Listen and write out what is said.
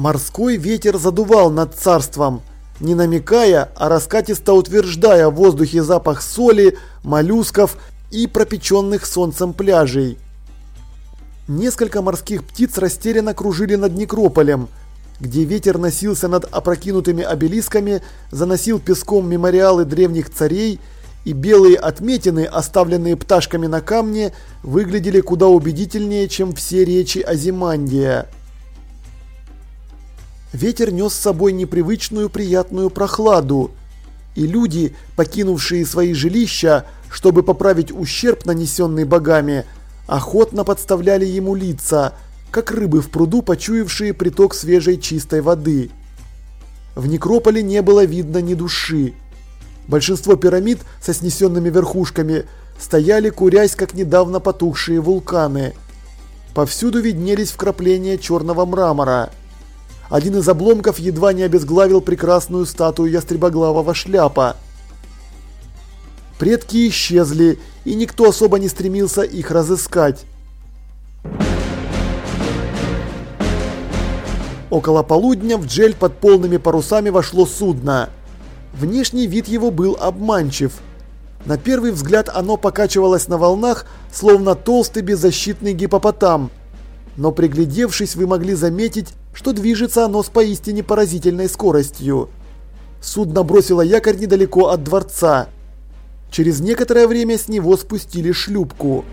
Морской ветер задувал над царством, не намекая, а раскатисто утверждая в воздухе запах соли, моллюсков и пропеченных солнцем пляжей. Несколько морских птиц растерянно кружили над некрополем, где ветер носился над опрокинутыми обелисками, заносил песком мемориалы древних царей, и белые отметины, оставленные пташками на камне, выглядели куда убедительнее, чем все речи Азимандия. Ветер нес с собой непривычную приятную прохладу, и люди, покинувшие свои жилища, чтобы поправить ущерб, нанесенный богами, охотно подставляли ему лица, как рыбы в пруду, почуявшие приток свежей чистой воды. В некрополе не было видно ни души. Большинство пирамид со снесенными верхушками стояли курясь, как недавно потухшие вулканы. Повсюду виднелись вкрапления черного мрамора. Один из обломков едва не обезглавил прекрасную статую ястребоглавого шляпа. Предки исчезли, и никто особо не стремился их разыскать. Около полудня в джель под полными парусами вошло судно. Внешний вид его был обманчив. На первый взгляд оно покачивалось на волнах, словно толстый беззащитный гипопотам. Но приглядевшись, вы могли заметить, что движется оно с поистине поразительной скоростью. Судно бросило якорь недалеко от дворца. Через некоторое время с него спустили шлюпку.